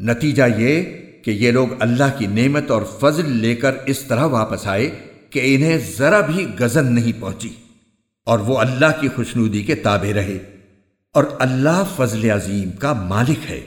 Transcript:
نتیجہ یہ کہ یہ لوگ اللہ کی نعمت اور فضل لے کر اس طرح واپس آئے کہ انہیں ذرا بھی گزن نہیں پہنچی اور وہ اللہ کی خوشنودی کے تابع رہے اور اللہ فضل عظیم کا مالک ہے۔